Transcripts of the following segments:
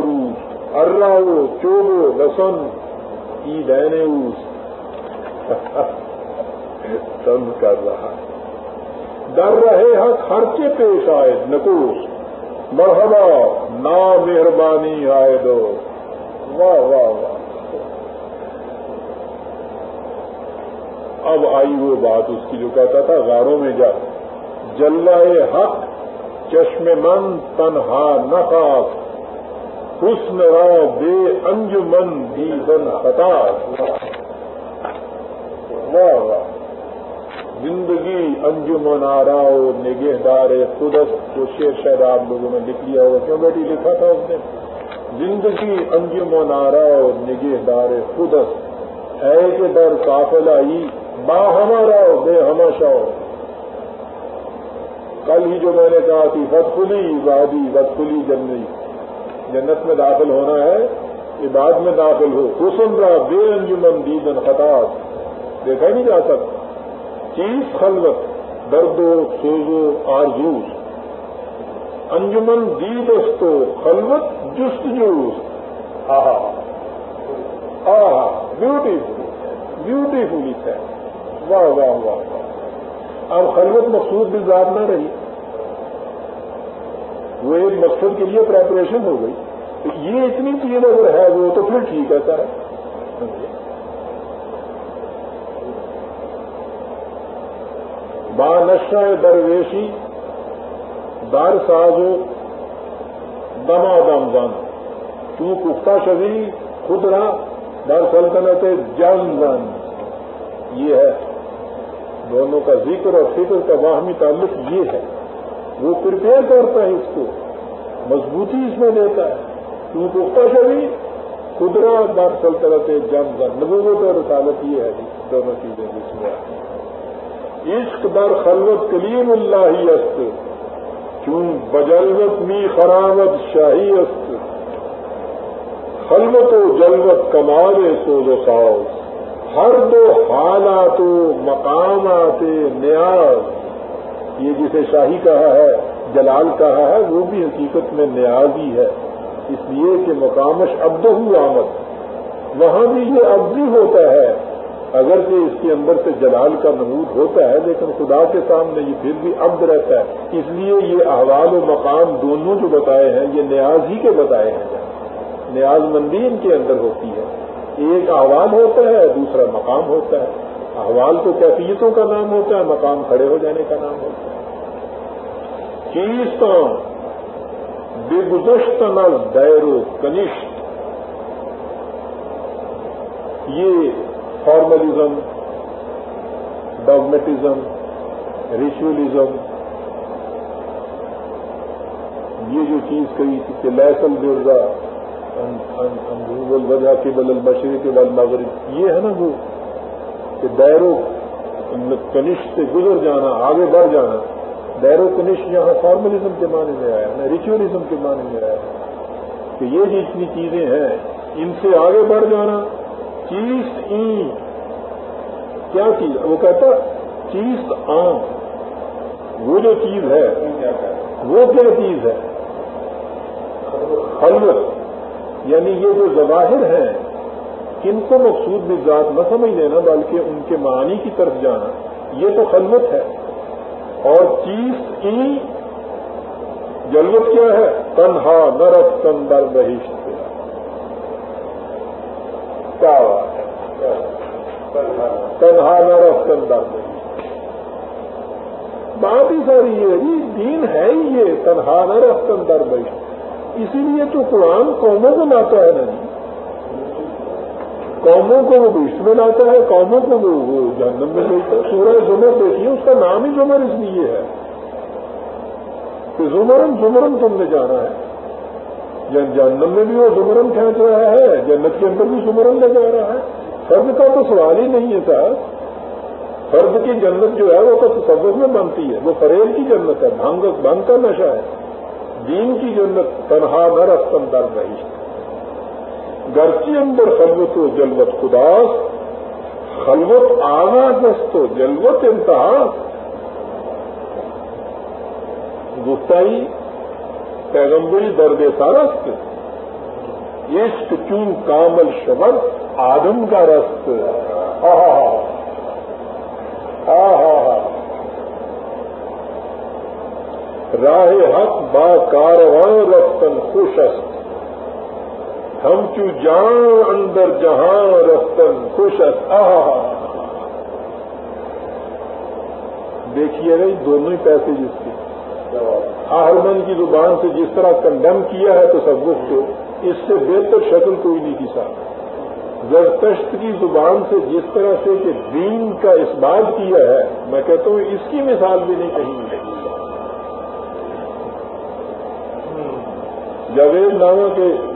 فروش ارراو چوبو، لسن ای اوس. تند کر رہا در رہے حق ہر کے پیش آئے نکوش مرحبا نا مہربانی آئے دو۔ واہ واہ واہ۔ اب آئی وہ بات اس کی جو کہتا تھا، غاروں میں جا۔ جلائے حق چشم من تنہا نخاس حسن را بے انجمن دی بن خطاس واہ واہ زندگی انجمن آراؤ نگہ دار خدس جو شیر شاید آپ لوگوں نے لکھ لیا ہوگا کیوں بیٹی لکھا تھا اس نے؟ زندگی انجمن آراؤ نگہ دار خدس ہے کہ در کافل آئی با ہمارا بے ہماشا کل ہی جو میں نے کہا تھی بدفلی وادی بدفلی جنگی جنت میں داخل ہونا ہے یہ بعد میں داخل ہو۔ حسن رہا بے انجمن دیدن خطاط دیکھا نہیں جا سکتا۔ چیز، خلوت، درد و سوزو آرزوز۔ انجمن دیدستو خلوت جست جوس آہا۔ آہا۔ بیوٹیفل بیوٹیفلی ہے واہ واہ واہ واہ۔ اب خلوت مقصود بھی ذات نہ رہی۔ وہ ایک مقصد کے لیے پریپریشن ہو گئی۔ تو یہ اتنی چیز اگر ہے وہ تو پھر ٹھیک ہے سر۔ با نشہ درویشی، دار سازو دما دم زن کیوں پختہ شبی خدرا در سلطنت جن زن یہ ہے۔ دونوں کا ذکر اور فکر کا باہمی تعلق یہ ہے۔ وہ پرپیئر کرتا ہے اس کو۔ مضبوطی اس میں دیتا ہے۔ کیوں پختہ شبی خدرا دار سلطنت جم گن نبوت اور رسالت یہ ہے دونوں چیزیں جس میں عشق در خلوت کلیم اللہ ہی است۔ چون بجلوت می خراوت شاہی است۔ خلوت و جلوت کمال سوز و ساؤ ہر دو حالات و مقامات نیاز۔ یہ جسے شاہی کہا ہے، جلال کہا ہے، وہ بھی حقیقت میں نیاز ہی ہے۔ اس لیے کہ مقامش ابد ہو آمد۔ وہاں بھی یہ ابدی ہوتا ہے۔ اگرچہ اس کے اندر سے جلال کا نمود ہوتا ہے، لیکن خدا کے سامنے یہ پھر بھی عبد رہتا ہے۔ اس لیے یہ احوال و مقام دونوں جو بتائے ہیں، یہ نیاز ہی کے بتائے ہیں۔ نیاز مندی ان کے اندر ہوتی ہے۔ ایک احوال ہوتا ہے، دوسرا مقام ہوتا ہے۔ احوال تو کیفیتوں کا نام ہوتا ہے، مقام کھڑے ہو جانے کا نام ہوتا ہے۔ چیز بے گزشت نل دیرو کنشت یہ فارملزم ڈاگمیٹزم ریچولزم یہ جو چیز کہی تھی کہ لائسل درگا وجہ کے بل البشری کے بل مغرب یہ ہے نا وہ کہ دیرو کنش سے گزر جانا آگے بڑھ جانا دیرو کنش یہاں فارملزم کے معنی میں آیا نا ریچولزم کے معنی میں آیا۔ کہ یہ جتنی چیزیں ہیں، ان سے آگے بڑھ جانا چیز این۔ کیا چیز؟ وہ کہتا چیز آم وہ جو چیز ہے، وہ کیا چیز ہے؟ خلوت۔ یعنی یہ جو ظواہر ہیں، کن کو مقصود بھی ذات نہ سمجھ لینا، بلکہ ان کے معنی کی طرف جانا، یہ تو خلوت ہے۔ اور چیز کی جلوت کیا ہے؟ تنہا نرف تندر بہشت کیا بات ہے؟ تنہا نرف تندر بہشت۔ بات ہی ساری یہ جی، دین ہے ہی یہ، تنہا نرف تندر بہشت۔ اسی لیے تو قرآن قوموں کو لاتا ہے نا جی۔ قوموں کو وہ بیش میں لاتا ہے، قوموں کو وہ جہنم میں بھیجتا ہے۔ سورہ زمر دیکھیے، اس کا نام ہی زمر اس لیے ہے کہ زمرن زمرن تم نے جانا ہے۔ جہنم میں بھی وہ زمرن کھینچ رہا ہے، جنت کے اندر بھی زمرن لے جا رہا ہے۔ فرد کا تو سوال ہی نہیں ہے صاحب فرد کی جنت جو ہے، وہ تو تصور میں بنتی ہے۔ وہ فریب کی جنت ہے، بھنگ کا نشہ ہے۔ دین کی جنت تنہا نہ رفتن در رہی گھر کے اندر خلوت و جلوت خداس خلوت آنا دست و جلوت انتہا گفتائی، پیغمبری درد سارست عشق چون کامل شبر آدم کا رست راہ حق با کارواں رفتن خوش است. ہم چو جان اندر جہاں رفتن خوش است دیکھیے گا دونوں ہی پیسے جس کے. آہرمن کی زبان سے جس طرح کنڈم کیا ہے تو سب کو، اس سے بہتر شکل کوئی نہیں تھی صاحب زرتشت کی زبان سے جس طرح سے کہ دین کا اس بات کیا ہے، میں کہتا ہوں اس کی مثال بھی نہیں کہیں ملے جاوید نامہ کے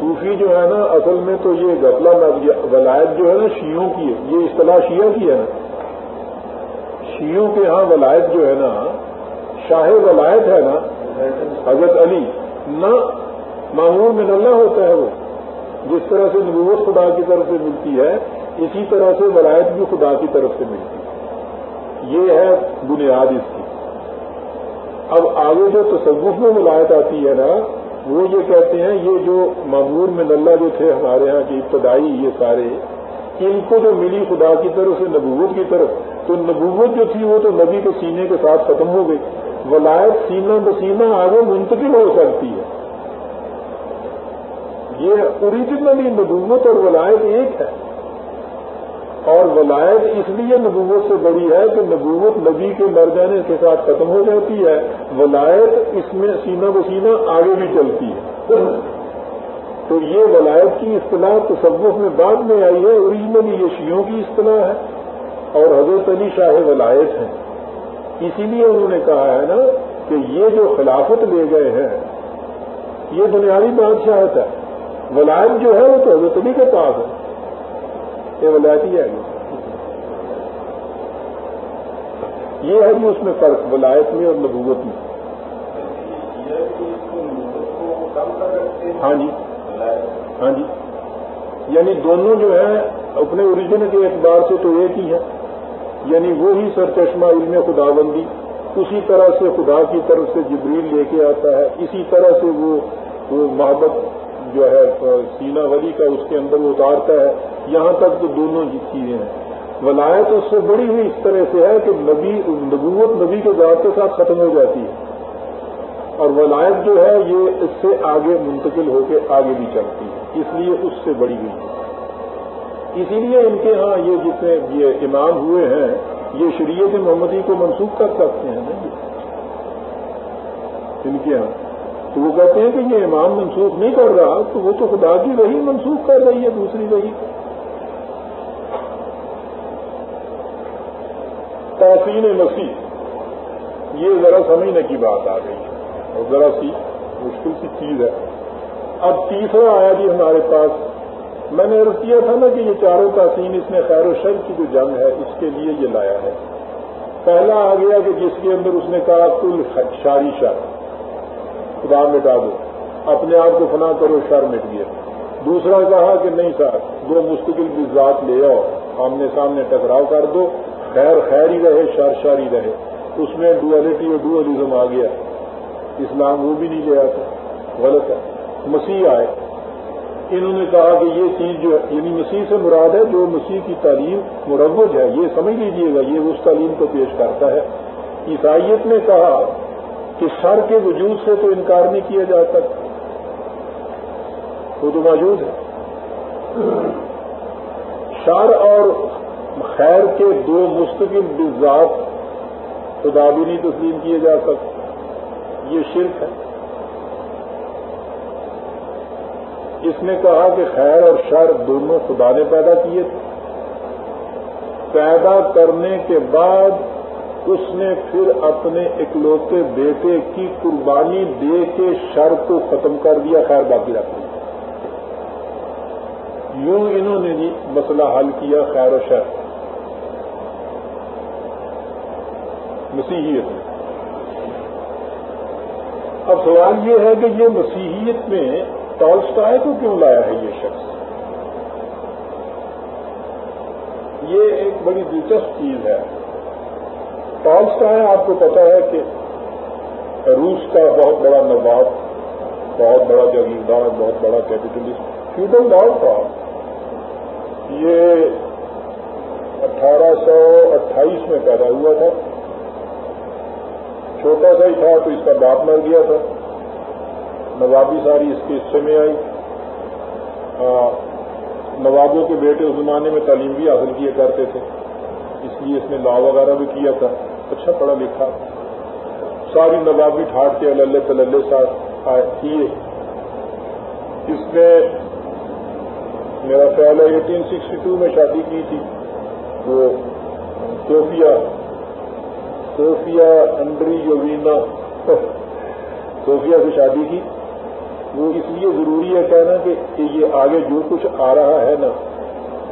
صوفی جو ہے نا، اصل میں تو یہ گفلا ولایت جو ہے نا شیوں کی ہے، یہ اصطلاح شیعہ کی ہے نا۔ شیوں کے ہاں ولایت جو ہے نا، شاہ ولایت ہے نا، حضرت علی، نہ معمول میں نلہ ہوتا ہے وہ۔ جس طرح سے نبوت خدا کی طرف سے ملتی ہے، اسی طرح سے ولایت بھی خدا کی طرف سے ملتی ہے۔ یہ ہے بنیاد اس کی۔ اب آگے جو تصوف میں ولایت آتی ہے نا وہ یہ کہتے ہیں، یہ جو معمور میں اللہ جو تھے ہمارے یہاں کی ابتدائی یہ سارے، ان کو جو ملی خدا کی طرف سے، نبوت کی طرف، تو نبوت جو تھی وہ تو نبی کے سینے کے ساتھ ختم ہو گئی۔ ولایت سینہ بسینہ آگے منتقل ہو سکتی ہے۔ یہ اوریجنلی نبوت اور ولایت ایک ہے۔ اور ولایت اس لیے نبوت سے بڑی ہے کہ نبوت نبی کے مر جانے کے ساتھ ختم ہو جاتی ہے، ولایت اس میں سینہ بسینہ آگے بھی چلتی ہے۔ تو یہ ولایت کی اصطلاح تصوف میں بعد میں آئی ہے اوریجنلی یہ شیوں کی اصطلاح ہے اور حضرت علی شاہ ولایت ہیں۔ اسی لیے انہوں نے کہا ہے نا کہ یہ جو خلافت لے گئے ہیں، یہ بنیادی بادشاہت ہے۔ ولایت جو ہے وہ تو حضرت علی کے پاس ہے۔ یہ ولایتی ہے۔ یہ ہے بھی اس میں فرق ولایت میں اور نبوت میں۔ ہاں جی۔ ہاں جی۔ یعنی دونوں جو ہیں اپنے اوریجن کے اعتبار سے تو ایک ہی ہے یعنی وہی سر چشمہ علم خدا بندی اسی طرح سے خدا کی طرف سے جبریل لے کے آتا ہے، اسی طرح سے وہ محبت جو ہے، سینا ولی کا اس کے اندر وہ اتارتا ہے۔ یہاں تک تو دونوں چیزیں ہیں۔ ولایت اس سے بڑی ہوئی اس طرح سے ہے کہ نبی، نبوت نبی کے ذات کے ساتھ ختم ہو جاتی ہے۔ اور ولایت جو ہے، یہ اس سے آگے منتقل ہو کے آگے بھی چلتی ہے۔ اس لیے اس سے بڑی ہوئی۔ ہے اسی لیے ان کے ہاں یہ جتنے یہ امام ہوئے ہیں، یہ شریعت محمدی کو منسوخ کر سکتے ہیں ان کے ہاں۔ تو وہ کہتے ہیں کہ یہ امام منسوخ نہیں کر رہا، تو وہ تو خدا کی وہی منسوخ کر رہی ہے، دوسری وہی۔ تحسین مسیح۔ یہ ذرا سمجھنے کی بات آ گئی۔ ہے اور ذرا سی مشکل سی چیز ہے۔ اب تیسرا آیا جی ہمارے پاس۔ میں نے عرض کیا تھا نا کہ یہ چاروں تحسین اس میں خیر و شر کی جو جنگ ہے، اس کے لیے یہ لایا ہے۔ پہلا آ گیا کہ جس کے اندر اس نے کہا، کل شاری شر۔ خدا مٹا دو۔ اپنے آپ کو فنا کرو، شر مٹ گیا۔ دوسرا کہا کہ نہیں صاحب، دو مستقل بھی ذات لے آؤ۔ آمنے سامنے ٹکراؤ کر دو۔ خیر خیر ہی رہے، شر شر ہی رہے۔ اس میں ڈویلٹی اور ڈوئلزم آ گیا۔ اسلام وہ بھی نہیں لے آتا غلط ہے۔ مسیح آئے۔ انہوں نے کہا کہ یہ چیز جو یعنی مسیح سے مراد ہے، جو مسیح کی تعلیم مروج ہے۔ یہ سمجھ لیجیے گا، یہ اس تعلیم کو پیش کرتا ہے۔ عیسائیت نے کہا کہ شر کے وجود سے تو انکار نہیں کیا جا سکتا وہ تو موجود ہے۔ شر اور خیر کے دو مستقل بزاد خدا بھی نہیں تسلیم کیے جا سکتے۔ یہ شرک ہے۔ اس نے کہا کہ خیر اور شر دونوں خدا نے پیدا کیے تھے۔ پیدا کرنے کے بعد اس نے پھر اپنے اکلوتے بیٹے کی قربانی دے کے شر کو ختم کر دیا، خیر باقی رکھ دیا یوں انہوں نے مسئلہ حل کیا، خیر و شر۔ مسیحیت۔ میں اب سوال یہ ہے کہ یہ مسیحیت میں ٹالسٹائے کو کیوں لایا ہے یہ شخص؟ یہ ایک بڑی دلچسپ چیز ہے۔ ٹالسٹائے آپ کو پتا ہے کہ روس کا بہت بڑا نواب، بہت بڑا جاگیردار بہت بڑا کیپیٹلسٹ فیوڈل لاؤ تھا۔ یہ اٹھارہ سو اٹھائیس میں پیدا ہوا تھا۔ چھوٹا سا ہی تھا تو اس کا باپ مر گیا تھا۔ نوابی ساری اس کے حصے میں آئی۔ نوابوں کے بیٹے اس زمانے میں تعلیم بھی حاصل کیا کرتے تھے۔ اس لیے اس نے لا وغیرہ بھی کیا تھا۔ اچھا پڑھا لکھا۔ ساری نوابی ٹھاٹ کے اللہ تلّہ ساتھ کیے۔ اس نے میرا خیال ہے ایٹین سکسٹی ٹو میں شادی کی تھی۔ وہ صوفیہ صوفیہ انڈری یوینا. صوفیہ سے شادی کی. وہ اس لیے ضروری ہے کہنا کہ یہ آگے جو کچھ آ رہا ہے نا،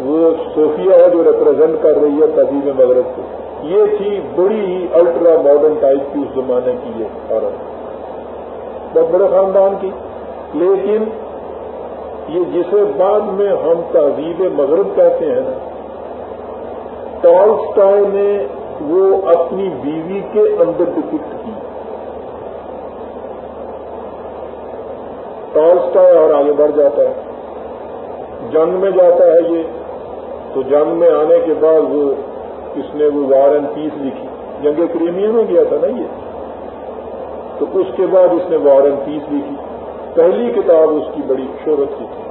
وہ صوفیہ ہے جو ریپرزینٹ کر رہی ہے تہذیب مغرب کو. یہ تھی بڑی ہی الٹرا ماڈرن ٹائپ کی اس زمانے کی یہ عورت. بہت بڑے خاندان کی. لیکن یہ جسے بعد میں ہم تہذیب مغرب کہتے ہیں نا ٹالسٹائے نے وہ اپنی بیوی کے اندر ڈپکٹ کی ٹالسٹائے اور آگے بڑھ جاتا ہے۔ جنگ میں جاتا ہے یہ۔ تو جنگ میں آنے کے بعد وہ اس نے وہ وار اینڈ پیس لکھی۔ جنگ کریمیا میں گیا تھا نا یہ۔ تو اس کے بعد اس نے وار اینڈ پیس لکھی۔ پہلی کتاب اس کی بڑی شہرت کی تھی۔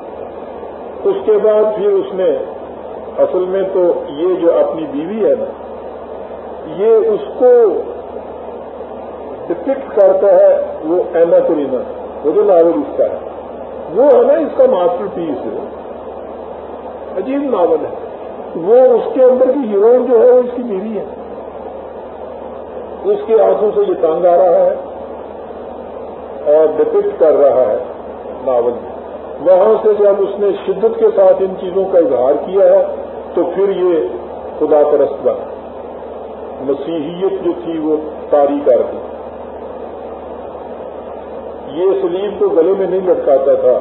اس کے بعد پھر اس نے، اصل میں تو یہ جو اپنی بیوی ہے نا یہ اس کو ڈپکٹ کرتا ہے وہ اینا کرینا وہ جو ناول اس کا ہے. وہ ہے نا اس کا ماسٹر پیس ہے. عجیب ناول ہے. وہ اس کے اندر کی ہیروئن جو ہے وہ اس کی بیوی ہے. اس کے آنکھوں سے یہ تنگ آ رہا ہے اور ڈپکٹ کر رہا ہے ناول میں. وہاں سے جب اس نے شدت کے ساتھ ان چیزوں کا اظہار کیا ہے تو پھر یہ خدا پرست بنا مسیحیت جو تھی وہ تاری کر دی یہ سلیب کو گلے میں نہیں لٹکاتا تھا۔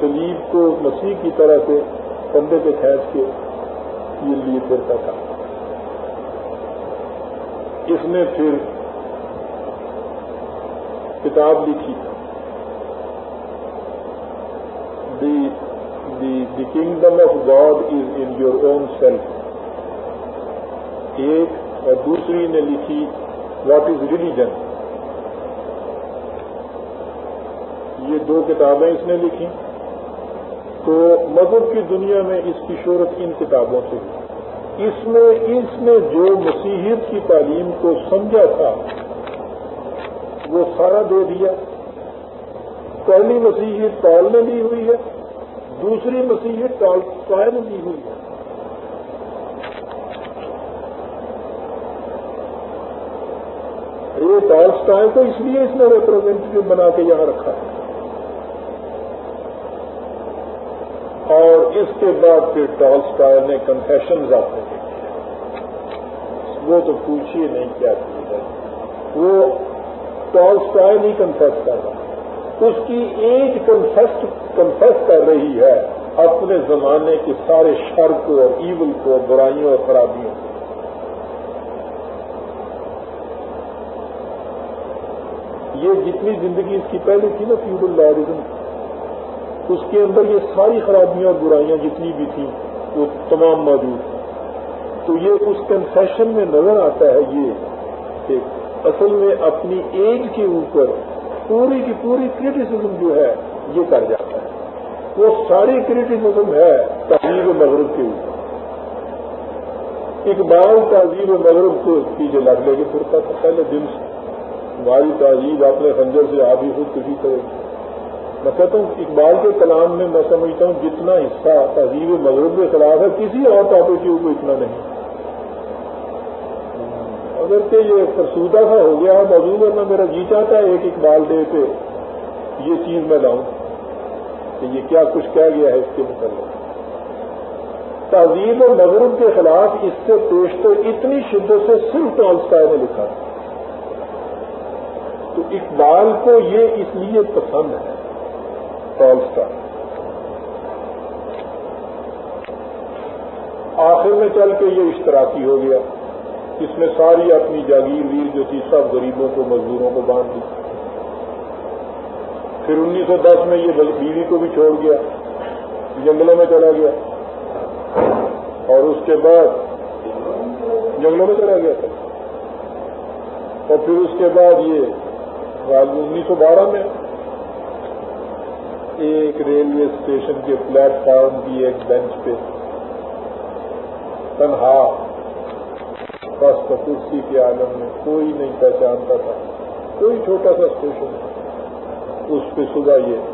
سلیب کو مسیح کی طرح سے کندھے پہ کھینچ کے یہ لیے پھرتا تھا۔ اس نے پھر کتاب لکھی۔ The kingdom of God is in your own self ایک اور دوسری نے لکھی واٹ از ریلیجن یہ دو کتابیں اس نے لکھی۔ تو مذہب کی دنیا میں اس کی شہرت ان کتابوں سے ہوئی۔ اس میں، اس نے جو مسیحیت کی تعلیم کو سمجھا تھا، وہ سارا دے دیا۔ پہلی مسیحیت پال نے لی ہوئی ہے، دوسری مسیحت قائم کی ہوئی ہے۔ یہ ٹالسٹائن کو اس لیے اس نے ریپرزینٹیو بنا کے یہاں رکھا۔ ہے اور اس کے بعد پھر ٹالسٹائر نے کنفیشن آتے ہیں وہ تو پوچھیے نہیں کیا چیز ہے۔ وہ ٹالسٹائر نہیں کنفیس کر رہا اس کی ایج کنفیسٹ کنفیس کر رہی ہے اپنے زمانے کے سارے شر کو اور ایول کو برائیوں اور خرابیوں کو۔ یہ جتنی زندگی اس کی پہلے تھی نا فیوڈل لارزم اس کے اندر یہ ساری خرابیاں اور برائیاں جتنی بھی تھیں، وہ تمام موجود تھیں تو یہ اس کنفیشن میں نظر آتا ہے یہ کہ اصل میں اپنی ایج کے اوپر پوری کی پوری کریٹیسزم جو ہے، یہ کر جاتا ہے۔ وہ ساری کریٹیسزم ہے تہذیب مغرب کے اوپر۔ اقبال تہذیب مغرب کو پیچھے لگ لے کے پھرتا تھا پہلے دن سے۔ ہماری تہذیب اپنے خنجر سے آپ ہی خود کسی طرح میں کہتا ہوں، اقبال کے کلام میں میں سمجھتا ہوں، جتنا حصہ تہذیب مغرب کے خلاف ہے، کسی اور ٹاپک کے اوپر اتنا نہیں۔ اگر کہ یہ فرسودہ سا ہو گیا، موجود ہے، میں میرا جی چاہتا ہے ایک اقبال ڈے پہ یہ چیز میں لاؤں کہ یہ کیا کچھ کہہ گیا ہے اس کے متعلق۔ تہذیب مغرب کے خلاف اس سے پیش تو اتنی شدت سے صرف ٹالسٹائے نے لکھا۔ تو اقبال کو یہ اس لیے پسند ہے۔ ٹالسٹا آخر میں چل کے یہ اشتراکی ہو گیا۔ اس میں ساری اپنی جاگیر ویر جو تھی سب غریبوں کو، مزدوروں کو باندھ دی۔ پھر انیس سو دس میں یہ بیوی کو بھی چھوڑ گیا۔ جنگلوں میں چلا گیا۔ اور اس کے بعد جنگلوں میں چلا گیا۔ تھا اور پھر اس کے بعد یہ انیس سو بارہ میں۔ ایک ریلوے اسٹیشن کے پلیٹ فارم کی ایک بینچ پہ۔ تنہا۔ بس کرسی کے عالم میں کوئی نہیں پہچانتا تھا۔ کوئی چھوٹا سا اسٹیشن۔ اس پہ صبح یہ۔